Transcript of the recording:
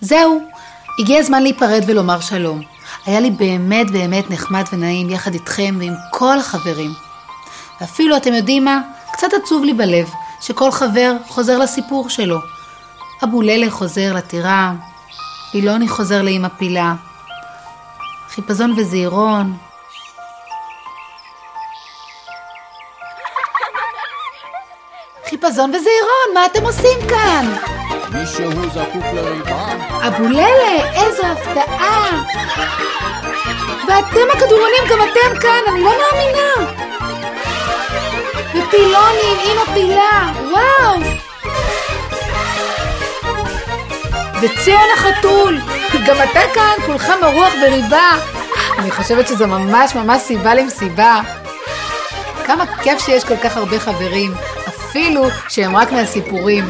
זהו, הגיע הזמן להיפרד ולומר שלום. היה לי באמת באמת נחמד ונעים יחד איתכם ועם כל החברים. ואפילו, אתם יודעים מה? קצת עצוב לי בלב, שכל חבר חוזר לסיפור שלו. אבו ללה חוזר לטירה, אילוני חוזר לאמא פילה, חיפזון וזעירון. חיפזון וזעירון, מה אתם עושים כאן? מישהו זקוק לריבה? אבו ללה, איזו הפתעה! ואתם הכדורונים, גם אתם כאן, אני לא מאמינה! ופילונים, אמא פילה, וואו! וציון החתול, גם אתה כאן, כולך מרוח בריבה. אני חושבת שזו ממש ממש סיבה למסיבה. כמה כיף שיש כל כך הרבה חברים, אפילו שהם רק מהסיפורים.